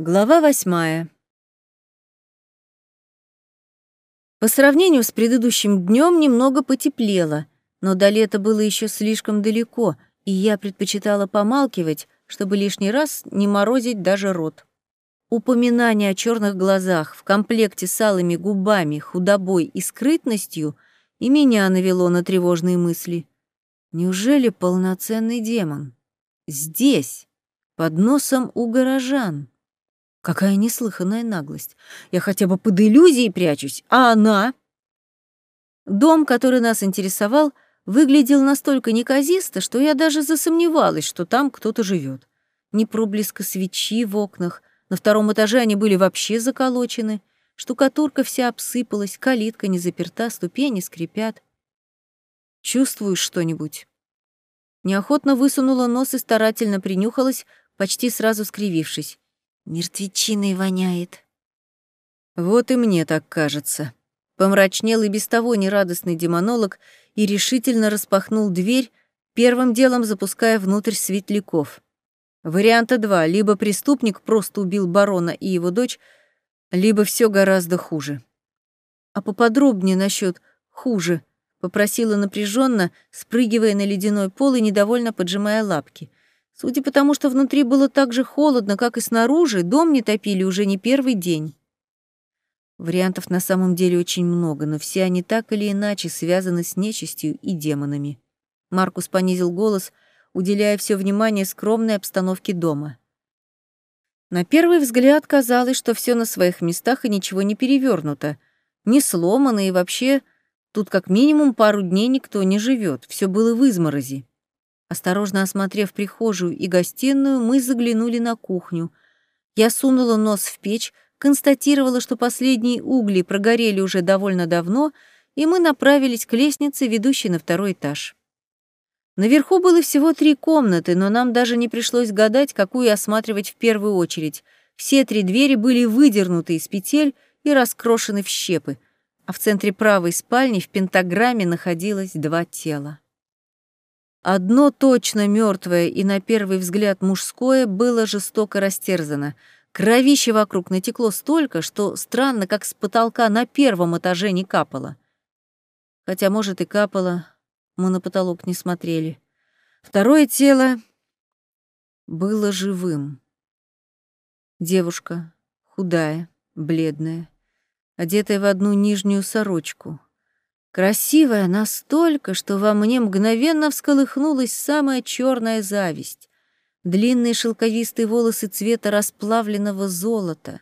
Глава восьмая. По сравнению с предыдущим днем немного потеплело, но до лета было еще слишком далеко, и я предпочитала помалкивать, чтобы лишний раз не морозить даже рот. Упоминание о черных глазах в комплекте с алыми губами, худобой и скрытностью и меня навело на тревожные мысли. Неужели полноценный демон? Здесь, под носом у горожан. Какая неслыханная наглость. Я хотя бы под иллюзией прячусь, а она... Дом, который нас интересовал, выглядел настолько неказисто, что я даже засомневалась, что там кто-то живет. Ни проблеска свечи в окнах, на втором этаже они были вообще заколочены, штукатурка вся обсыпалась, калитка не заперта, ступени скрипят. Чувствуешь что-нибудь? Неохотно высунула нос и старательно принюхалась, почти сразу скривившись. Мертвечиной воняет. Вот и мне так кажется. Помрачнел и без того нерадостный демонолог и решительно распахнул дверь, первым делом запуская внутрь светляков. Варианта два. Либо преступник просто убил барона и его дочь, либо все гораздо хуже. А поподробнее насчет «хуже», попросила напряженно, спрыгивая на ледяной пол и недовольно поджимая лапки. Судя по тому, что внутри было так же холодно, как и снаружи, дом не топили уже не первый день. Вариантов на самом деле очень много, но все они так или иначе связаны с нечистью и демонами. Маркус понизил голос, уделяя все внимание скромной обстановке дома. На первый взгляд казалось, что все на своих местах и ничего не перевернуто, не сломано и вообще тут как минимум пару дней никто не живет, все было в изморози. Осторожно осмотрев прихожую и гостиную, мы заглянули на кухню. Я сунула нос в печь, констатировала, что последние угли прогорели уже довольно давно, и мы направились к лестнице, ведущей на второй этаж. Наверху было всего три комнаты, но нам даже не пришлось гадать, какую осматривать в первую очередь. Все три двери были выдернуты из петель и раскрошены в щепы, а в центре правой спальни в пентаграмме находилось два тела. Одно точно мертвое и на первый взгляд мужское было жестоко растерзано. Кровище вокруг натекло столько, что странно, как с потолка на первом этаже не капало. Хотя, может, и капало, мы на потолок не смотрели. Второе тело было живым. Девушка, худая, бледная, одетая в одну нижнюю сорочку — Красивая настолько, что во мне мгновенно всколыхнулась самая черная зависть. Длинные шелковистые волосы цвета расплавленного золота,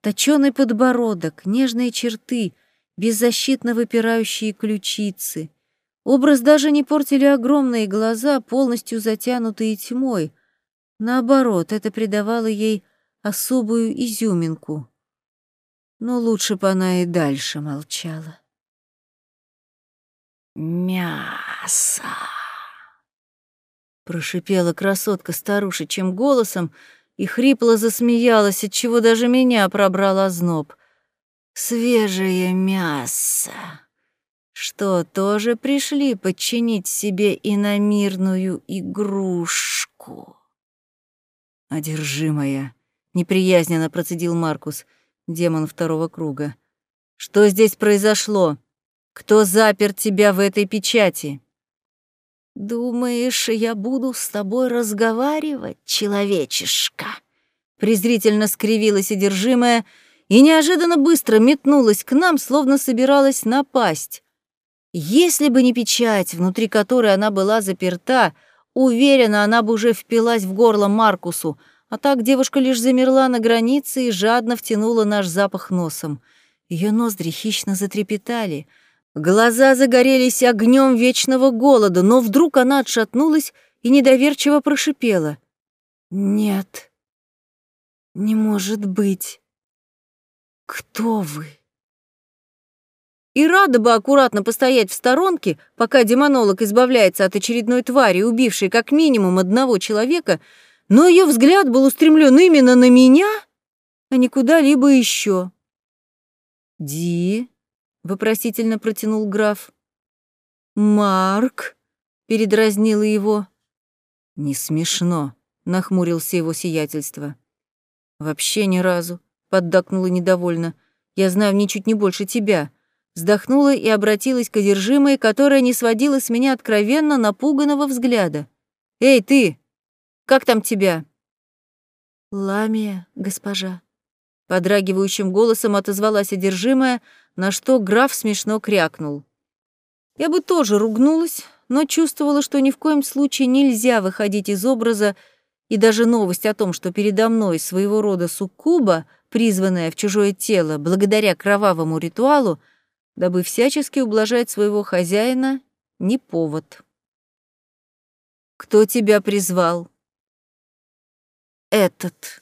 точёный подбородок, нежные черты, беззащитно выпирающие ключицы. Образ даже не портили огромные глаза, полностью затянутые тьмой. Наоборот, это придавало ей особую изюминку. Но лучше бы она и дальше молчала. «Мясо!» Прошипела красотка старушечьим голосом и хрипло засмеялась, отчего даже меня пробрал озноб. «Свежее мясо!» Что, тоже пришли подчинить себе иномирную игрушку? «Одержимая!» — неприязненно процедил Маркус, демон второго круга. «Что здесь произошло?» Кто запер тебя в этой печати? Думаешь, я буду с тобой разговаривать, человечишка? Презрительно скривилась одержимая и неожиданно быстро метнулась к нам, словно собиралась напасть. Если бы не печать, внутри которой она была заперта, уверена, она бы уже впилась в горло Маркусу, а так девушка лишь замерла на границе и жадно втянула наш запах носом. Ее ноздри хищно затрепетали — Глаза загорелись огнем вечного голода, но вдруг она отшатнулась и недоверчиво прошипела. «Нет, не может быть. Кто вы?» И рада бы аккуратно постоять в сторонке, пока демонолог избавляется от очередной твари, убившей как минимум одного человека, но ее взгляд был устремлен именно на меня, а не куда-либо еще. «Ди», — вопросительно протянул граф. «Марк?» — передразнила его. «Не смешно», — нахмурился его сиятельство. Вообще ни разу, поддакнула недовольно. Я знаю ничуть не больше тебя. Вздохнула и обратилась к одержимой, которая не сводила с меня откровенно напуганного взгляда. «Эй, ты! Как там тебя?» «Ламия, госпожа», — подрагивающим голосом отозвалась одержимая, на что граф смешно крякнул. Я бы тоже ругнулась, но чувствовала, что ни в коем случае нельзя выходить из образа, и даже новость о том, что передо мной своего рода суккуба, призванная в чужое тело благодаря кровавому ритуалу, дабы всячески ублажать своего хозяина, не повод. «Кто тебя призвал?» «Этот», —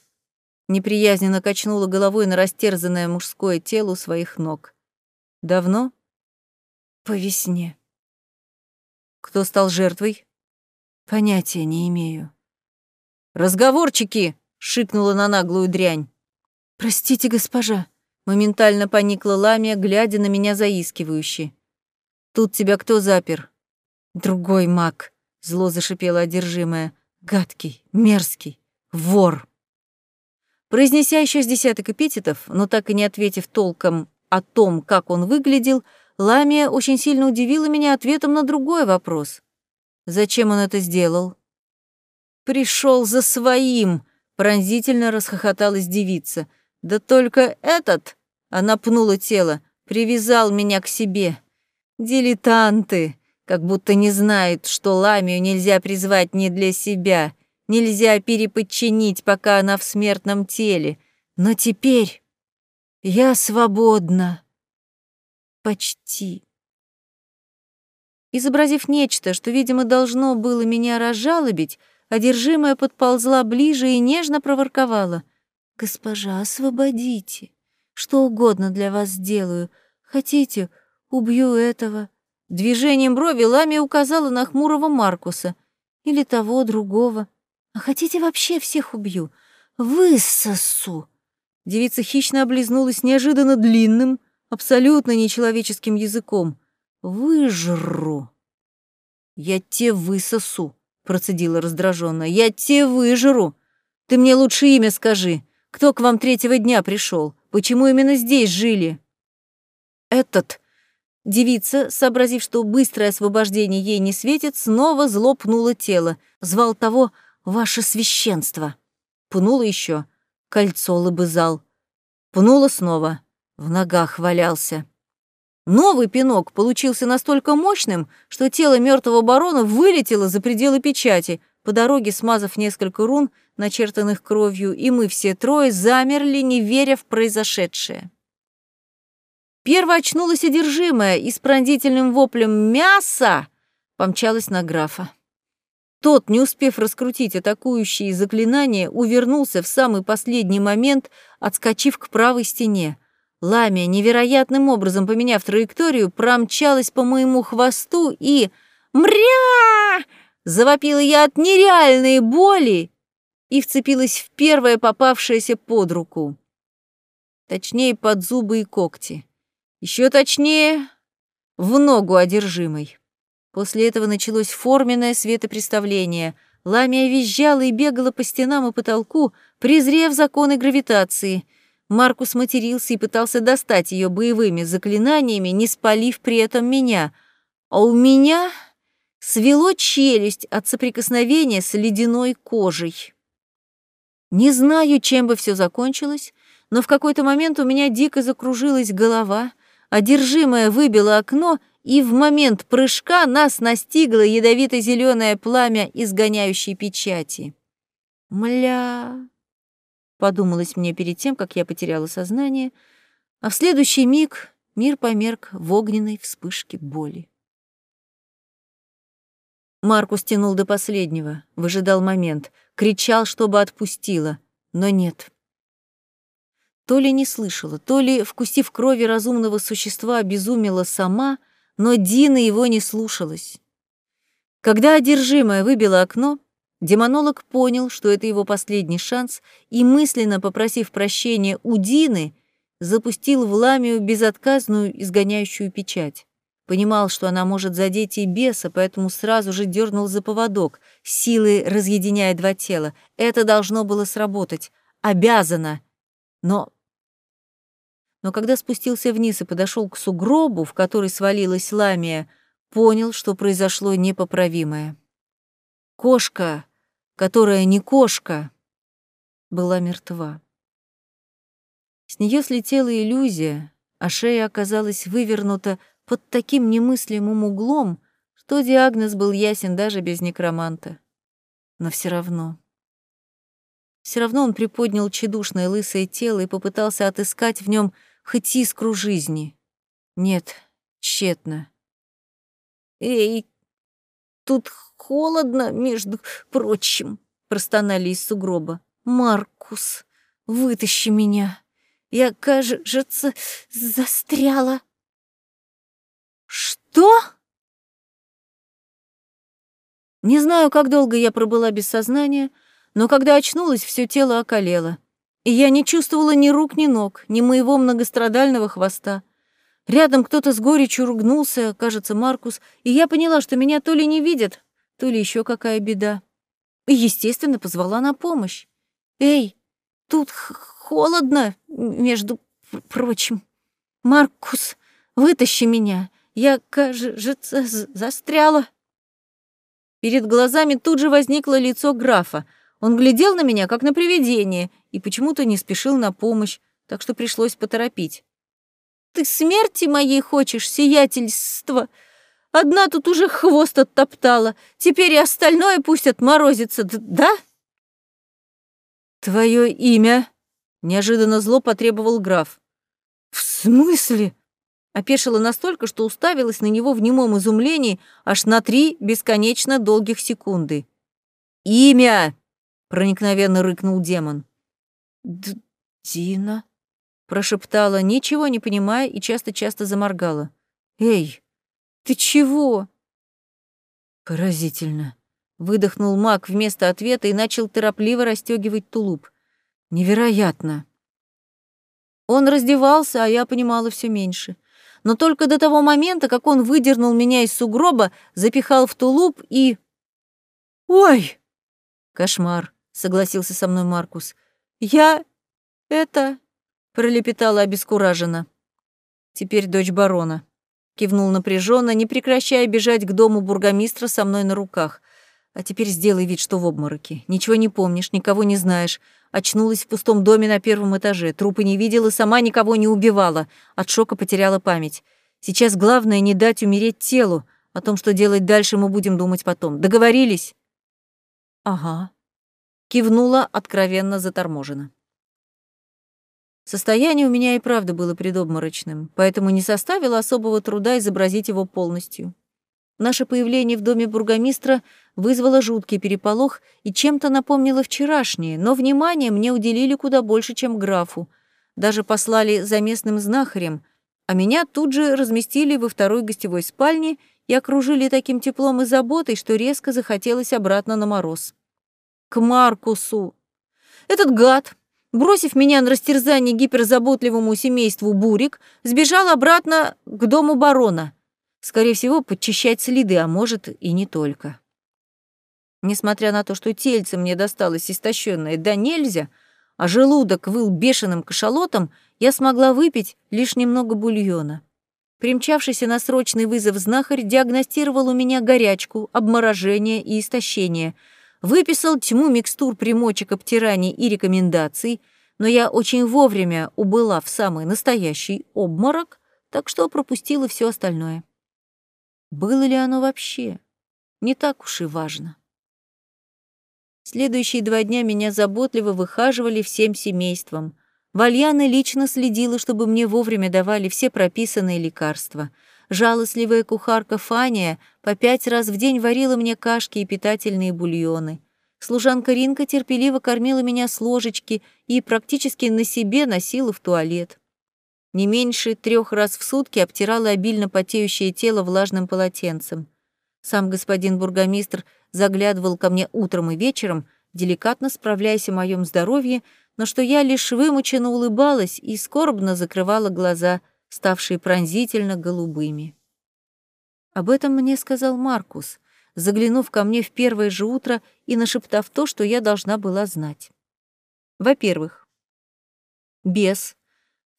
неприязненно качнула головой на растерзанное мужское тело у своих ног. «Давно?» «По весне». «Кто стал жертвой?» «Понятия не имею». «Разговорчики!» — шикнула на наглую дрянь. «Простите, госпожа», Моментально поникла Ламия, глядя на меня заискивающе. «Тут тебя кто запер?» «Другой маг», — зло зашипела одержимая. «Гадкий, мерзкий, вор». Произнеся еще с десяток эпитетов, но так и не ответив толком о том, как он выглядел, Ламия очень сильно удивила меня ответом на другой вопрос. «Зачем он это сделал?» «Пришел за своим!» — пронзительно расхохоталась девица — да только этот, она пнула тело, привязал меня к себе. Дилетанты, как будто не знают, что ламию нельзя призвать не для себя, нельзя переподчинить, пока она в смертном теле. Но теперь я свободна. Почти. Изобразив нечто, что, видимо, должно было меня разжалобить, одержимая подползла ближе и нежно проворковала. «Госпожа, освободите. Что угодно для вас сделаю. Хотите, убью этого». Движением брови Лами указала на хмурого Маркуса. «Или того, другого. А хотите, вообще всех убью? Высосу!» Девица хищно облизнулась неожиданно длинным, абсолютно нечеловеческим языком. «Выжру!» «Я те высосу!» — процедила раздраженно. «Я те выжру! Ты мне лучше имя скажи. Кто к вам третьего дня пришел? Почему именно здесь жили?» «Этот...» Девица, сообразив, что быстрое освобождение ей не светит, снова зло пнула тело. Звал того «Ваше священство». Пнула еще. Кольцо лыбызал. Пнула снова. В ногах валялся. Новый пинок получился настолько мощным, что тело мертвого барона вылетело за пределы печати, по дороге смазав несколько рун, начертанных кровью, и мы все трое замерли, не веря в произошедшее. Первая очнулась одержимая и с пронзительным воплем «Мясо!» помчалась на графа. Тот, не успев раскрутить атакующие заклинания, увернулся в самый последний момент, отскочив к правой стене. Ламия, невероятным образом поменяв траекторию, промчалась по моему хвосту и... «Мря!» Завопила я от нереальной боли и вцепилась в первое попавшееся под руку. Точнее, под зубы и когти. Еще точнее, в ногу одержимой. После этого началось форменное светопреставление. Ламия визжала и бегала по стенам и потолку, презрев законы гравитации. Маркус матерился и пытался достать ее боевыми заклинаниями, не спалив при этом меня. А у меня свело челюсть от соприкосновения с ледяной кожей. Не знаю, чем бы все закончилось, но в какой-то момент у меня дико закружилась голова, одержимое выбило окно, и в момент прыжка нас настигло ядовито зеленое пламя изгоняющей печати. «Мля...» — подумалось мне перед тем, как я потеряла сознание, а в следующий миг мир померк в огненной вспышке боли. Маркус тянул до последнего, выжидал момент, кричал, чтобы отпустила, но нет. То ли не слышала, то ли, вкусив крови разумного существа, обезумела сама, но Дина его не слушалась. Когда одержимая выбила окно, демонолог понял, что это его последний шанс, и, мысленно попросив прощения у Дины, запустил в ламию безотказную изгоняющую печать. Понимал, что она может задеть и беса, поэтому сразу же дернул за поводок, силой разъединяя два тела. Это должно было сработать. обязана. Но... Но когда спустился вниз и подошел к сугробу, в который свалилась ламия, понял, что произошло непоправимое. Кошка, которая не кошка, была мертва. С нее слетела иллюзия, а шея оказалась вывернута под таким немыслимым углом, что диагноз был ясен даже без некроманта. Но все равно... Все равно он приподнял тщедушное лысое тело и попытался отыскать в нем хоть искру жизни. Нет, тщетно. «Эй, тут холодно, между прочим», — простонали из сугроба. «Маркус, вытащи меня. Я, кажется, застряла». «Что?» Не знаю, как долго я пробыла без сознания, но когда очнулась, все тело околело. И я не чувствовала ни рук, ни ног, ни моего многострадального хвоста. Рядом кто-то с горечью ругнулся, кажется, Маркус, и я поняла, что меня то ли не видят, то ли еще какая беда. И, естественно, позвала на помощь. «Эй, тут холодно, между прочим. Маркус, вытащи меня. Я, кажется, застряла». Перед глазами тут же возникло лицо графа. Он глядел на меня, как на привидение, и почему-то не спешил на помощь, так что пришлось поторопить. «Ты смерти моей хочешь, сиятельство? Одна тут уже хвост оттоптала, теперь и остальное пусть отморозится, да?» «Твое имя?» — неожиданно зло потребовал граф. «В смысле?» Опешила настолько, что уставилась на него в немом изумлении аж на три бесконечно долгих секунды. «Имя!» — проникновенно рыкнул демон. Д «Дина?» — прошептала, ничего не понимая и часто-часто заморгала. «Эй, ты чего?» «Поразительно!» — выдохнул маг вместо ответа и начал торопливо расстегивать тулуп. «Невероятно!» Он раздевался, а я понимала все меньше но только до того момента, как он выдернул меня из сугроба, запихал в тулуп и... «Ой!» «Кошмар», — согласился со мной Маркус. «Я... это...» — пролепетала обескураженно. «Теперь дочь барона», — кивнул напряженно, не прекращая бежать к дому бургомистра со мной на руках. «А теперь сделай вид, что в обмороке. Ничего не помнишь, никого не знаешь. Очнулась в пустом доме на первом этаже. Трупы не видела, сама никого не убивала. От шока потеряла память. Сейчас главное не дать умереть телу. О том, что делать дальше, мы будем думать потом. Договорились? Ага. Кивнула, откровенно заторможена. Состояние у меня и правда было предобморочным, поэтому не составило особого труда изобразить его полностью. Наше появление в доме бургомистра вызвало жуткий переполох и чем-то напомнило вчерашнее, но внимание мне уделили куда больше, чем графу. Даже послали за местным знахарем, а меня тут же разместили во второй гостевой спальне и окружили таким теплом и заботой, что резко захотелось обратно на мороз. К Маркусу. Этот гад, бросив меня на растерзание гиперзаботливому семейству Бурик, сбежал обратно к дому барона — Скорее всего, подчищать следы, а может и не только. Несмотря на то, что тельце мне досталось истощенное да нельзя, а желудок выл бешеным кашалотом, я смогла выпить лишь немного бульона. Примчавшийся на срочный вызов знахарь диагностировал у меня горячку, обморожение и истощение, выписал тьму микстур примочек обтираний и рекомендаций, но я очень вовремя убыла в самый настоящий обморок, так что пропустила все остальное. Было ли оно вообще? Не так уж и важно. Следующие два дня меня заботливо выхаживали всем семейством. Вальяна лично следила, чтобы мне вовремя давали все прописанные лекарства. Жалостливая кухарка Фания по пять раз в день варила мне кашки и питательные бульоны. Служанка Ринка терпеливо кормила меня с ложечки и практически на себе носила в туалет не меньше трех раз в сутки обтирала обильно потеющее тело влажным полотенцем. Сам господин бургомистр заглядывал ко мне утром и вечером, деликатно справляясь о моем здоровье, но что я лишь вымученно улыбалась и скорбно закрывала глаза, ставшие пронзительно голубыми. Об этом мне сказал Маркус, заглянув ко мне в первое же утро и нашептав то, что я должна была знать. Во-первых, бес,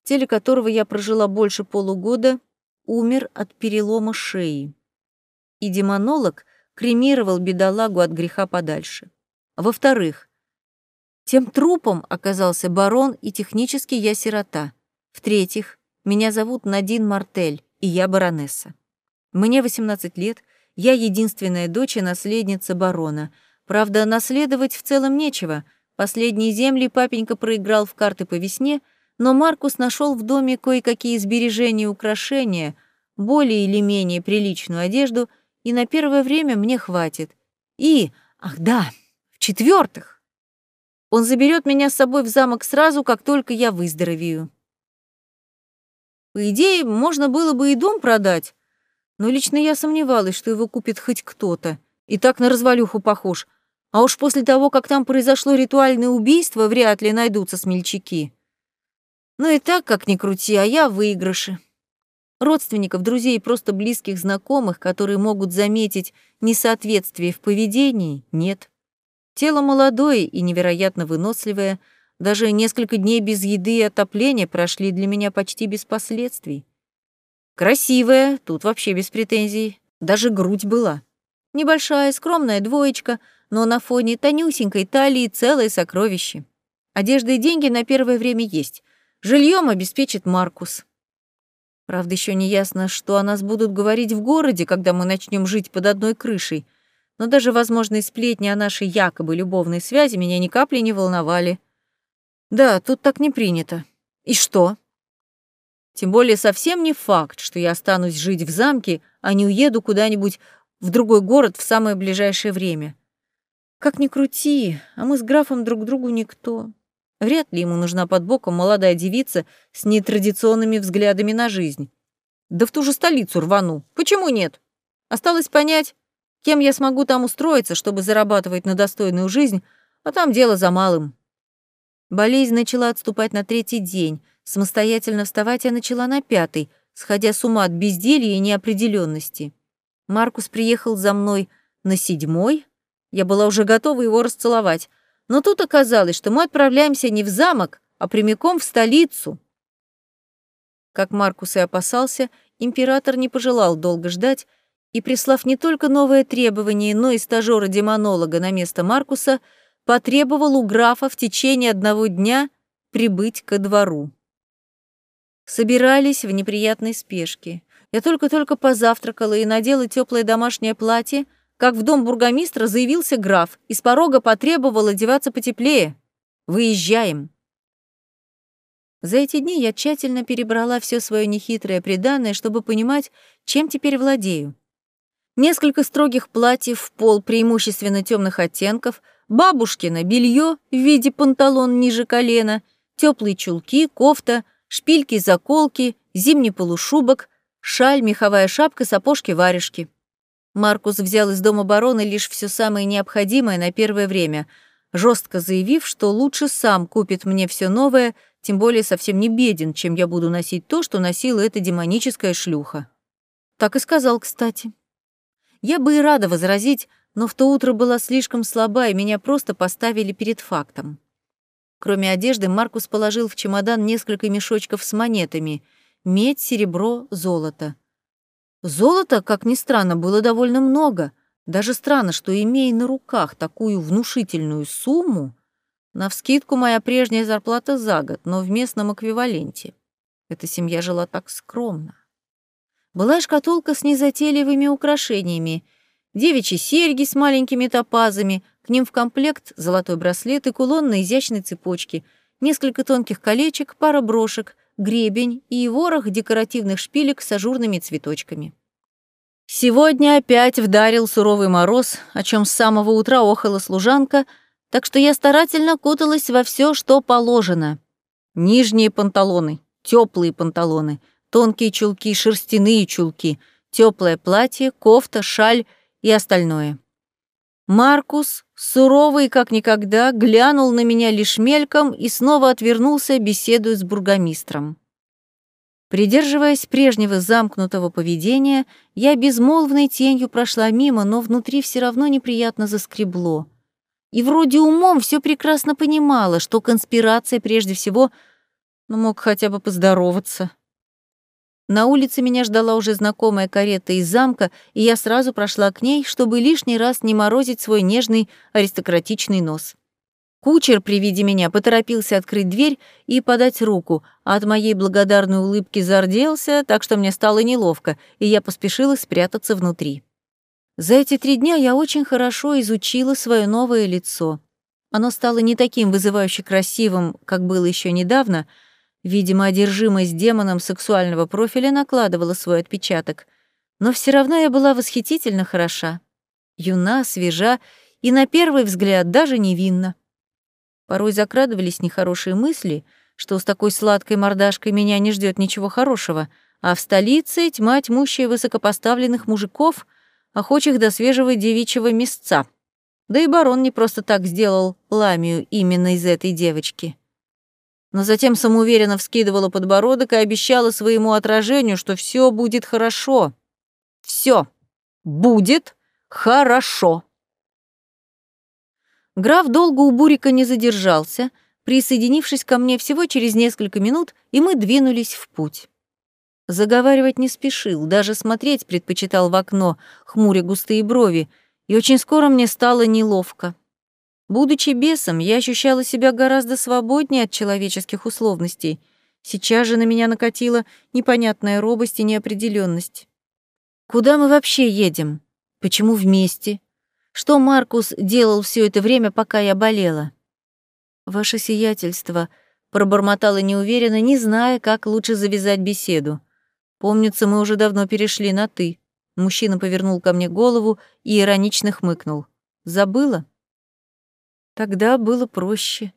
в теле которого я прожила больше полугода, умер от перелома шеи. И демонолог кремировал бедолагу от греха подальше. Во-вторых, тем трупом оказался барон, и технически я сирота. В-третьих, меня зовут Надин Мартель, и я баронесса. Мне 18 лет, я единственная дочь и наследница барона. Правда, наследовать в целом нечего. Последние земли папенька проиграл в карты по весне, но Маркус нашел в доме кое-какие сбережения и украшения, более или менее приличную одежду, и на первое время мне хватит. И, ах да, в-четвертых, он заберет меня с собой в замок сразу, как только я выздоровею. По идее, можно было бы и дом продать, но лично я сомневалась, что его купит хоть кто-то. И так на развалюху похож. А уж после того, как там произошло ритуальное убийство, вряд ли найдутся смельчаки. Ну и так, как ни крути, а я в выигрыше. Родственников, друзей, просто близких знакомых, которые могут заметить несоответствие в поведении, нет. Тело молодое и невероятно выносливое, даже несколько дней без еды и отопления прошли для меня почти без последствий. Красивая, тут вообще без претензий, даже грудь была. Небольшая, скромная двоечка, но на фоне тонюсенькой талии целое сокровище. Одежда и деньги на первое время есть. Жильем обеспечит Маркус. Правда, еще не ясно, что о нас будут говорить в городе, когда мы начнем жить под одной крышей — но даже возможные сплетни о нашей якобы любовной связи меня ни капли не волновали. Да, тут так не принято. И что? Тем более совсем не факт, что я останусь жить в замке, а не уеду куда-нибудь в другой город в самое ближайшее время. Как ни крути, а мы с графом друг другу никто. Вряд ли ему нужна под боком молодая девица с нетрадиционными взглядами на жизнь. Да в ту же столицу рвану. Почему нет? Осталось понять, Кем я смогу там устроиться, чтобы зарабатывать на достойную жизнь, а там дело за малым. Болезнь начала отступать на третий день, самостоятельно вставать я начала на пятый, сходя с ума от безделья и неопределенности. Маркус приехал за мной на седьмой, я была уже готова его расцеловать, но тут оказалось, что мы отправляемся не в замок, а прямиком в столицу. Как Маркус и опасался, император не пожелал долго ждать и, прислав не только новое требование, но и стажёра-демонолога на место Маркуса, потребовал у графа в течение одного дня прибыть ко двору. Собирались в неприятной спешке. Я только-только позавтракала и надела теплое домашнее платье, как в дом бургомистра заявился граф и с порога потребовал одеваться потеплее. «Выезжаем». За эти дни я тщательно перебрала все свое нехитрое приданное, чтобы понимать, чем теперь владею. Несколько строгих платьев в пол преимущественно темных оттенков, бабушкино белье в виде панталон ниже колена, теплые чулки, кофта, шпильки, заколки, зимний полушубок, шаль, меховая шапка, сапожки-варежки. Маркус взял из дома барона лишь все самое необходимое на первое время, жестко заявив, что лучше сам купит мне все новое, тем более совсем не беден, чем я буду носить то, что носила эта демоническая шлюха. Так и сказал, кстати. Я бы и рада возразить, но в то утро была слишком слаба, и меня просто поставили перед фактом. Кроме одежды, Маркус положил в чемодан несколько мешочков с монетами — медь, серебро, золото. Золота, как ни странно, было довольно много. Даже странно, что, имея на руках такую внушительную сумму, навскидку моя прежняя зарплата за год, но в местном эквиваленте. Эта семья жила так скромно была шкатулка с незатейливыми украшениями, девичьи серьги с маленькими топазами, к ним в комплект золотой браслет и кулон на изящной цепочке, несколько тонких колечек, пара брошек, гребень и ворох декоративных шпилек с ажурными цветочками. Сегодня опять вдарил суровый мороз, о чем с самого утра охала служанка, так что я старательно куталась во все, что положено. Нижние панталоны, теплые панталоны — тонкие чулки, шерстяные чулки, теплое платье, кофта, шаль и остальное. Маркус, суровый как никогда, глянул на меня лишь мельком и снова отвернулся, беседуя с бургомистром. Придерживаясь прежнего замкнутого поведения, я безмолвной тенью прошла мимо, но внутри все равно неприятно заскребло. И вроде умом все прекрасно понимала, что конспирация прежде всего, но мог хотя бы поздороваться. На улице меня ждала уже знакомая карета из замка, и я сразу прошла к ней, чтобы лишний раз не морозить свой нежный аристократичный нос. Кучер при виде меня поторопился открыть дверь и подать руку, а от моей благодарной улыбки зарделся, так что мне стало неловко, и я поспешила спрятаться внутри. За эти три дня я очень хорошо изучила свое новое лицо. Оно стало не таким вызывающе красивым, как было еще недавно — Видимо, одержимость демоном сексуального профиля накладывала свой отпечаток. Но все равно я была восхитительно хороша. Юна, свежа и, на первый взгляд, даже невинна. Порой закрадывались нехорошие мысли, что с такой сладкой мордашкой меня не ждет ничего хорошего, а в столице тьма тьмущая высокопоставленных мужиков, охочих до свежего девичьего места. Да и барон не просто так сделал ламию именно из этой девочки но затем самоуверенно вскидывала подбородок и обещала своему отражению, что все будет хорошо. Все будет хорошо. Граф долго у Бурика не задержался, присоединившись ко мне всего через несколько минут, и мы двинулись в путь. Заговаривать не спешил, даже смотреть предпочитал в окно, хмуря густые брови, и очень скоро мне стало неловко. Будучи бесом, я ощущала себя гораздо свободнее от человеческих условностей. Сейчас же на меня накатила непонятная робость и неопределенность. Куда мы вообще едем? Почему вместе? Что Маркус делал все это время, пока я болела? Ваше сиятельство, пробормотала неуверенно, не зная, как лучше завязать беседу. Помнится, мы уже давно перешли на «ты». Мужчина повернул ко мне голову и иронично хмыкнул. Забыла? Тогда было проще.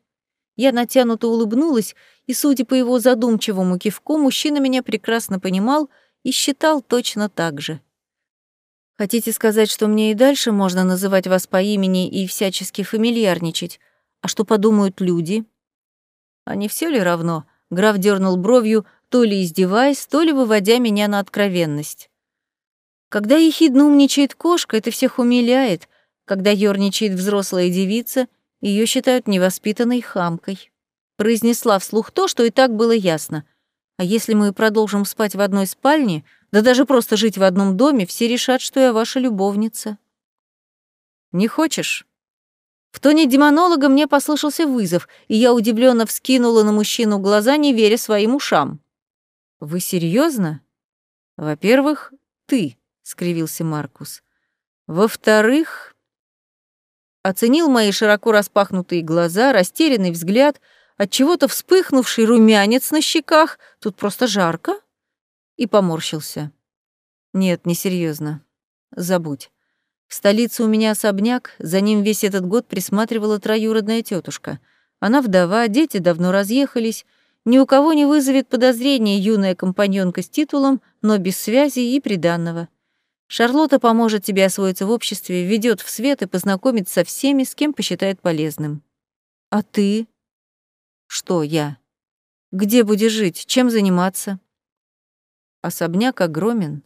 Я натянуто улыбнулась, и, судя по его задумчивому кивку, мужчина меня прекрасно понимал и считал точно так же. Хотите сказать, что мне и дальше можно называть вас по имени и всячески фамильярничать? А что подумают люди? А не все ли равно? Граф дернул бровью, то ли издеваясь, то ли выводя меня на откровенность. Когда ехидно умничает кошка, это всех умиляет. Когда ёрничает взрослая девица, ее считают невоспитанной хамкой. Произнесла вслух то, что и так было ясно. А если мы продолжим спать в одной спальне, да даже просто жить в одном доме, все решат, что я ваша любовница. Не хочешь? В тоне демонолога мне послышался вызов, и я удивленно вскинула на мужчину глаза, не веря своим ушам. Вы серьезно? Во-первых, ты, скривился Маркус. Во-вторых, оценил мои широко распахнутые глаза, растерянный взгляд, от чего-то вспыхнувший румянец на щеках, тут просто жарко, и поморщился. Нет, несерьезно. Забудь. В столице у меня особняк, за ним весь этот год присматривала троюродная тетушка. Она вдова, дети давно разъехались, ни у кого не вызовет подозрения юная компаньонка с титулом, но без связи и приданного. Шарлотта поможет тебе освоиться в обществе, ведет в свет и познакомит со всеми, с кем посчитает полезным. А ты? Что я? Где будешь жить? Чем заниматься? Особняк огромен.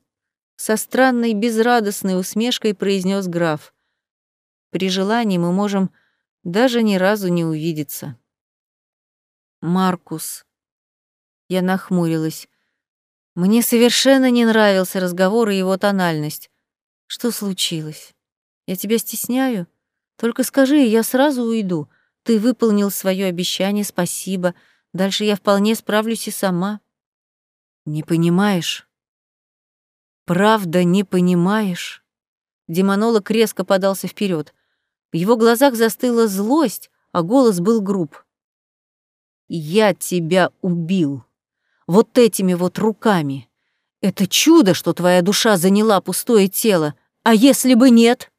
Со странной безрадостной усмешкой произнес граф. При желании мы можем даже ни разу не увидеться. Маркус. Я нахмурилась. Мне совершенно не нравился разговор и его тональность. Что случилось? Я тебя стесняю? Только скажи, и я сразу уйду. Ты выполнил свое обещание, спасибо. Дальше я вполне справлюсь и сама. Не понимаешь? Правда, не понимаешь? Демонолог резко подался вперед. В его глазах застыла злость, а голос был груб. «Я тебя убил!» Вот этими вот руками. Это чудо, что твоя душа заняла пустое тело. А если бы нет?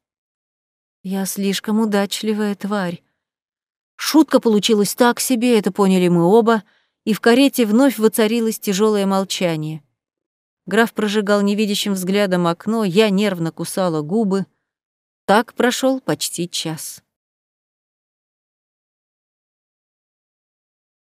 Я слишком удачливая тварь. Шутка получилась так себе, это поняли мы оба, и в карете вновь воцарилось тяжелое молчание. Граф прожигал невидящим взглядом окно, я нервно кусала губы. Так прошел почти час.